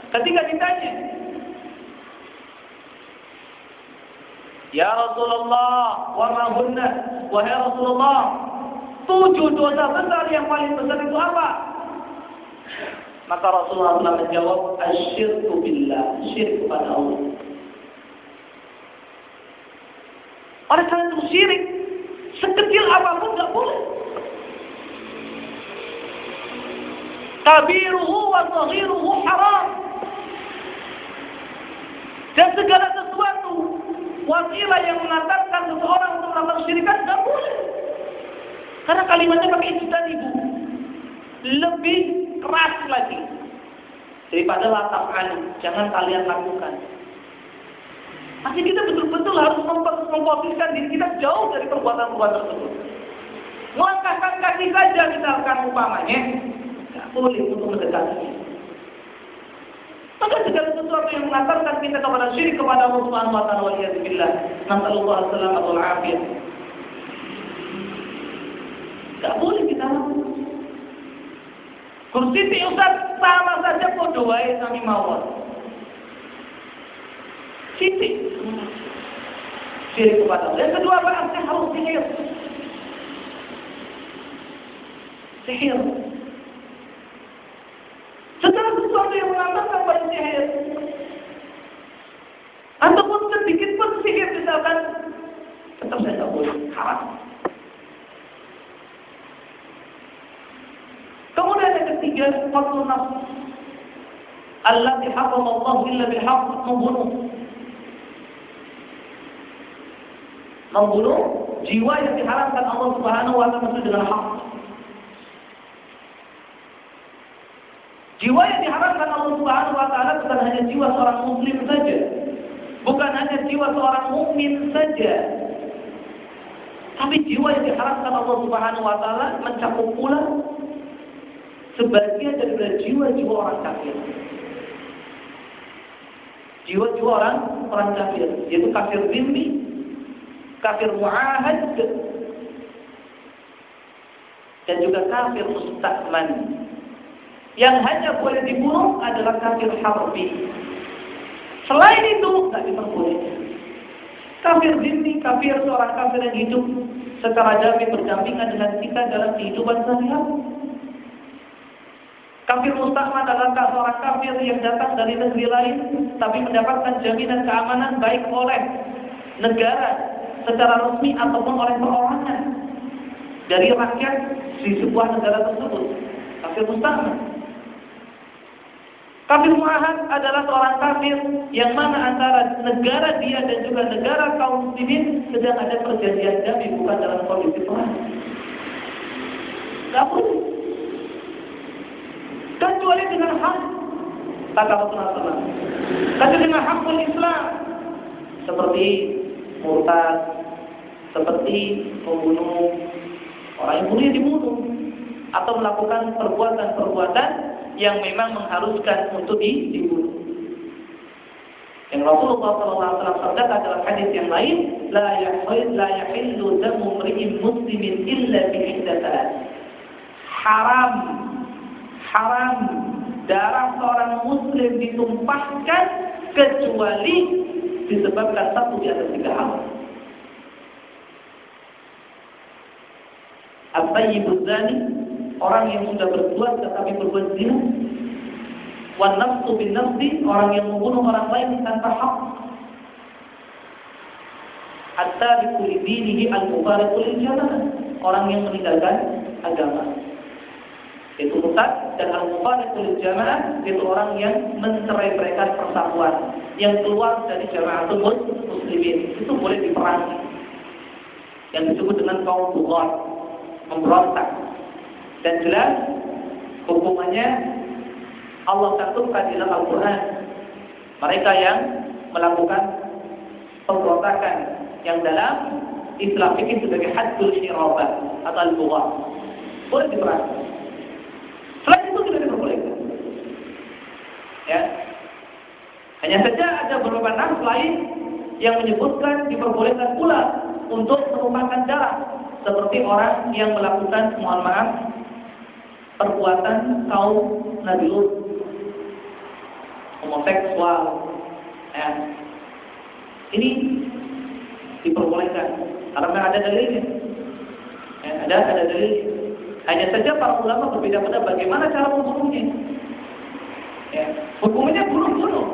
ketika ditanya, Ya Rasulullah, wa ma hunna? Wahai Rasulullah, tujuh dosa besar yang paling besar itu apa? Maka Rasulullah SAW menjawab, Asyirku billah, syirik kepada Allah. Oleh karena itu syirik, sekecil apa pun tidak boleh. Kabiruhu wa sahiruhu haram. Dan segala sesuatu wasilah yang mengantarkan seseorang untuk melakukan syirikat tidak boleh. Karena kalimatnya pakai ibu Lebih keras lagi. Daripada latap anu. Jangan kalian lakukan. Masih kita betul-betul harus memposisikan diri kita jauh dari perbuatan-perbuatan tersebut. Melangkahkan kaki saja misalkan umpamanya. Tidak boleh untuk mendekatinya. Maka segala sesuatu yang mengantarkan kita kepada syirik kepada Allah Subhanahu wa taala wa billah. Nasallallahu alaihi wasallam wal afiyah. Tidak boleh kita lakukan. Kursi Ustaz sama saja podo wae sami mawon. Siti. Syirik kepada Allah. Yang kedua apa? Sihir. Sihir. Sihir. Segala sesuatu yang mengantarkan pada sihir. Ataupun sedikit pun sihir misalkan. Tetap saya tidak boleh. Haram. Kemudian yang ketiga, faktor nafsu. Allah diharam Allah illa bihaq membunuh. Membunuh jiwa yang diharamkan Allah Subhanahu wa taala dengan hak. Jiwa yang diharamkan Allah Subhanahu wa taala bukan hanya jiwa seorang muslim saja. Bukan hanya jiwa seorang mukmin saja. Tapi jiwa yang diharamkan Allah Subhanahu wa taala mencakup pula sebagian dari jiwa-jiwa orang kafir. Jiwa-jiwa orang orang kafir, yaitu kafir zimmi, kafir muahad, dan juga kafir mustahman. Yang hanya boleh dibunuh adalah kafir harbi. Selain itu, tidak diperbolehkan. Kafir zimmi, kafir seorang kafir yang hidup secara jami berdampingan dengan kita dalam kehidupan sehari-hari Kafir mustahman adalah seorang kafir yang datang dari negeri lain tapi mendapatkan jaminan keamanan baik oleh negara secara resmi ataupun oleh perorangan dari rakyat di sebuah negara tersebut. Kafir mustahman. Kafir muahad adalah seorang kafir yang mana antara negara dia dan juga negara kaum muslimin sedang ada perjanjian damai bukan dalam kondisi perang. Boleh. Kecuali dengan hak kata Rasulullah SAW. Kecuali dengan hakul Islam seperti murtad, seperti membunuh orang yang boleh dibunuh atau melakukan perbuatan-perbuatan yang memang mengharuskan untuk dibunuh. Yang Rasulullah SAW sabdakan dalam hadis yang lain, la yahil la yahillu damu mri'in muslimin illa bi. Haram haram darah seorang muslim ditumpahkan kecuali disebabkan satu di atas tiga hal. Al-Tayyibuz Zani orang yang sudah berbuat tetapi berbuat zina. Wan nafsu bin nafsi, orang yang membunuh orang lain tanpa hak. Hatta bikuli dinihi al-mubaraku jamaah. Orang yang meninggalkan agama. Itu murtad dan al-mubaraku jamaah itu orang yang mencerai-beraikan persatuan. Yang keluar dari jamaah tersebut muslimin. Itu boleh diperangi. Yang disebut dengan kaum bukhar. Memberontak dan jelas hukumannya Allah tentukan di dalam Al-Quran. Mereka yang melakukan pemberontakan yang dalam Islam ini sebagai hadul syirabah atau al-bugha. Boleh diperangi. Selain itu tidak diperbolehkan. Ya. Hanya saja ada beberapa nas lain yang menyebutkan diperbolehkan pula untuk menumpahkan darah seperti orang yang melakukan mohon maaf perbuatan kaum Nabi Lut. Homoseksual ya. ini diperbolehkan karena ada dalilnya. Ya, ada ada dalil. Hanya saja para ulama berbeda pada bagaimana cara membunuhnya ya. hukumnya bunuh-bunuh.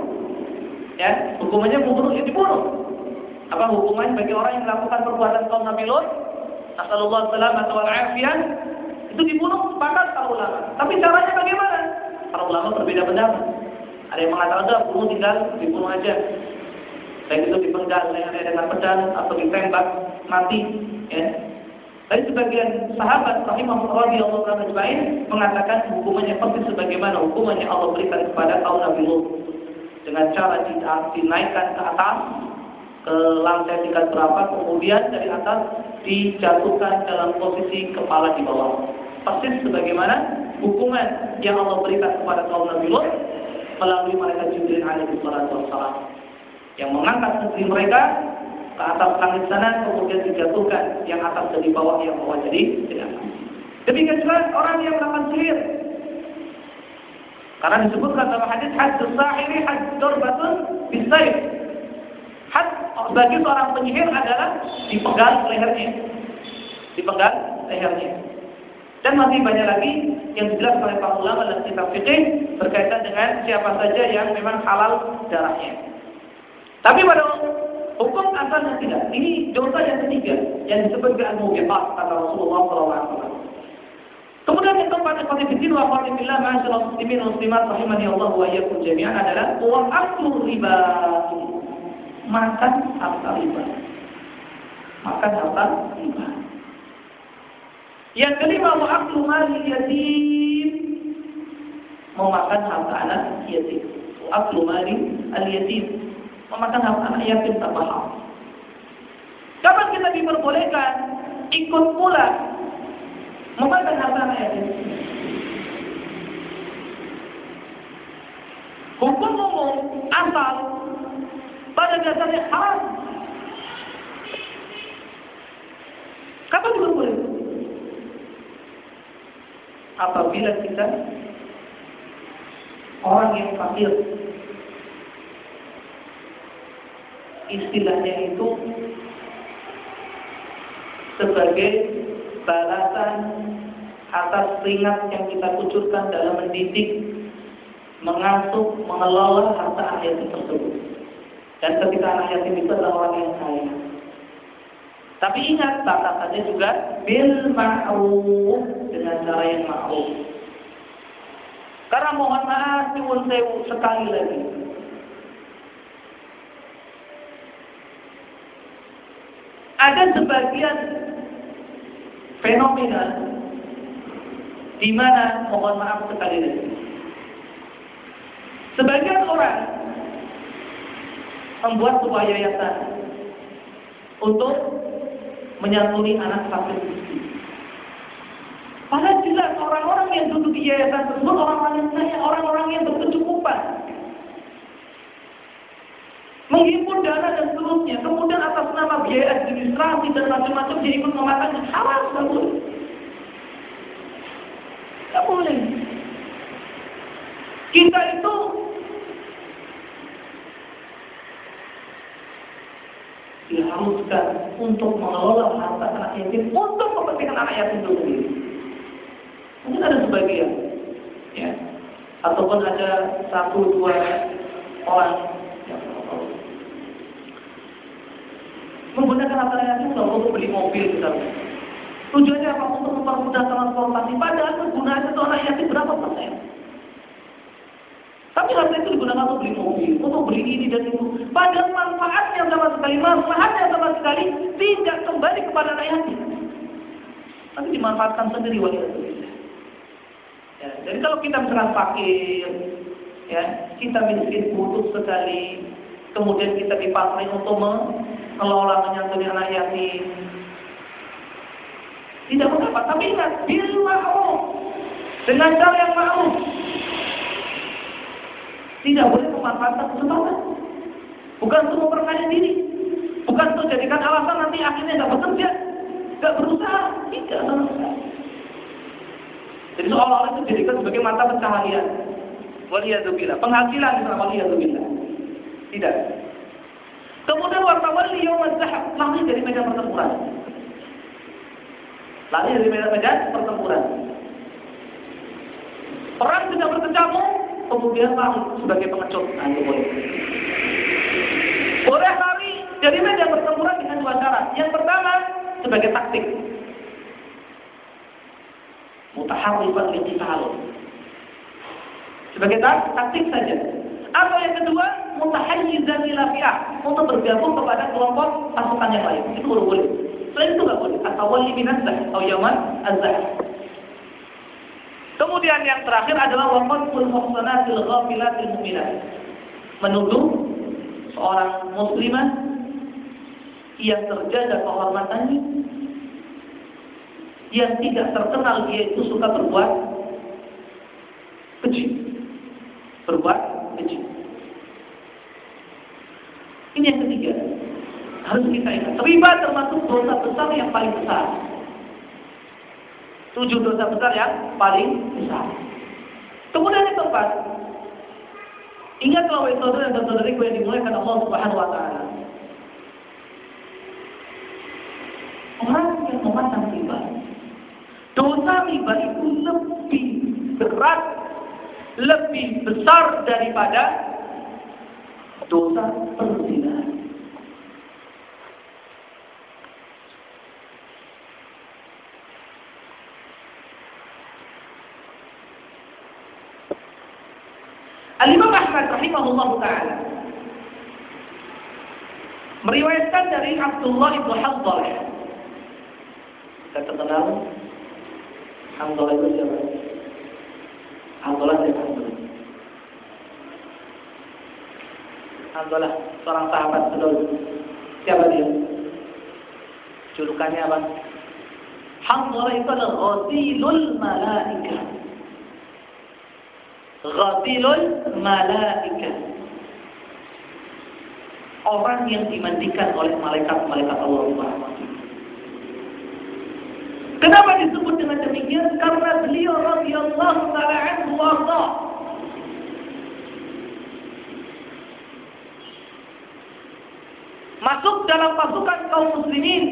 Ya hukumnya membunuh dibunuh. Apa hukuman bagi orang yang melakukan perbuatan kaum Nabi Lut? Nasallallahu alaihi wasallam itu dibunuh sepakat para ulama. Tapi caranya bagaimana? Para ulama berbeda pendapat. Ada yang mengatakan, ada bunuh tinggal dibunuh aja. Baik itu dipenggal dengan pedang atau ditembak mati. Ya. Tapi sebagian sahabat rahimahullah Allah ajma'in mengatakan hukumannya persis sebagaimana hukumannya Allah berikan kepada kaum Nabi Lut dengan cara dinaikkan ke atas ke lantai tingkat berapa kemudian dari atas dijatuhkan dalam posisi kepala di bawah persis sebagaimana hukuman yang Allah berikan kepada kaum Nabi Lut melalui malaikat Jibril alaihi salatu wassalam. Yang mengangkat negeri mereka ke atas langit sana kemudian dijatuhkan yang atas dari bawah yang bawah jadi tidak demikian juga orang yang melakukan sihir. Karena disebutkan dalam hadis haddus sahiri haddur batun bisayf had bagi seorang penyihir adalah dipenggal lehernya. Dipenggal lehernya dan masih banyak lagi yang dijelaskan oleh para ulama dalam kitab fikih berkaitan dengan siapa saja yang memang halal darahnya. Tapi pada hukum asalnya tidak. Ini dosa yang ketiga yang disebut dengan mubiqat kata Rasulullah SAW. Kemudian yang keempat, ikhwatifiddin wa akhwatifillah ma'asyiral muslimin muslimat rahimani Allah wa jami'an adalah wa aklu riba. Makan harta riba. Makan harta riba. Yang kelima wa mali yatim memakan harta anak yatim. Wa mali al yatim memakan harta anak yatim tanpa hak. Kapan kita diperbolehkan ikut pula memakan harta anak yatim? Hukum umum asal pada dasarnya haram. Kapan diperbolehkan? Apabila kita orang yang fakir istilahnya itu sebagai balasan atas keringat yang kita kucurkan dalam mendidik, mengasuh, mengelola harta anak tersebut. Dan ketika anak yatim itu adalah orang yang kaya. Tapi ingat batasannya juga bil ma'ruf dengan cara yang ma'ruf. Karena mohon maaf nyuwun sewu sekali lagi. Ada sebagian fenomena di mana mohon maaf sekali lagi. Sebagian orang membuat sebuah yayasan untuk menyantuni anak fakir miskin. Padahal jelas orang-orang yang duduk di yayasan tersebut orang-orang yang kaya, orang-orang yang berkecukupan. Menghimpun dana dan seterusnya. Kemudian atas nama biaya administrasi dan macam-macam dia ikut memakan tidak boleh. Tidak boleh. Kita itu diharuskan untuk mengelola harta anak yatim untuk kepentingan anak yatim itu sendiri. Mungkin ada sebagian, ya, ataupun ada satu dua orang yang menggunakan harta yatim untuk beli mobil misalnya. Tujuannya apa? Untuk mempermudah transportasi. Padahal kegunaannya itu anak yatim berapa persen? Tapi harta itu digunakan untuk beli mobil, untuk beli ini dan itu. Padahal manfaatnya sama sekali, manfaatnya sama sekali tidak kembali kepada yatim. Tapi dimanfaatkan sendiri wajib. Ya, jadi kalau kita misalkan fakir, ya kita miskin butuh sekali, kemudian kita dipakai untuk mengelola menyantuni anak yatim, tidak mengapa. Tapi ingat, bil ma'ruf dengan cara yang ma'ruf. Tidak boleh memanfaatkan kesempatan. Bukan untuk memperkaya diri. Bukan untuk jadikan alasan nanti akhirnya nggak bekerja, nggak berusaha. Tidak sama sekali. Jadi seolah-olah itu jadikan sebagai mata pencaharian. Waliyadzubillah. Penghasilan misalnya waliyadzubillah. Tidak. Kemudian wartawalli yawmaz zahab. Lari dari medan pertempuran. Lari dari medan-medan pertempuran. Perang sudah berkecamuk, kemudian lari sebagai pengecut. Nah, itu boleh. Boleh lari dari medan pertempuran dengan dua cara. Yang pertama, sebagai taktik. Mutaharrifan liqtifal. Sebagai taktik saja. Atau yang kedua, mutahayyizan ila. Untuk bergabung kepada kelompok pasukan yang lain. Itu boleh. Selain itu nggak boleh. Atawalli bin azah. Atau yaman azah. Kemudian yang terakhir adalah waqtul muhsanatil ghafilatil mu'minat. Menuduh seorang muslimah yang terjaga kehormatannya yang tidak terkenal dia itu suka berbuat keji. Berbuat keji. Ini yang ketiga. Harus kita ingat. Riba termasuk dosa besar yang paling besar. Tujuh dosa besar yang paling besar. Kemudian yang keempat. Ingatlah wahai saudara dan saudariku yang dimuliakan Allah Subhanahu wa taala. Orang yang memasang riba Dosa riba itu lebih berat, lebih besar daripada dosa perzinahan. Al-Imam Ahmad rahimahullah ta'ala meriwayatkan dari Abdullah ibnu Hanzalah kita terkenal Hanzalah itu siapa? Hanzalah siapa? Hanzalah seorang sahabat betul. Siapa dia? Julukannya apa? Hanzalah itu adalah ghasilul malaika. Ghasilul malaika. Orang yang dimandikan oleh malaikat-malaikat Allah Subhanahu. Kenapa disebut dengan demikian? Karena beliau radhiyallahu taala anhu. Masuk dalam pasukan kaum muslimin.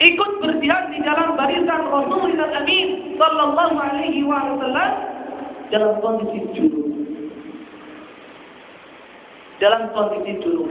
Ikut berjihad di jalan Rasulullah Amin sallallahu alaihi wasallam dalam kondisi junub. Dalam kondisi junub.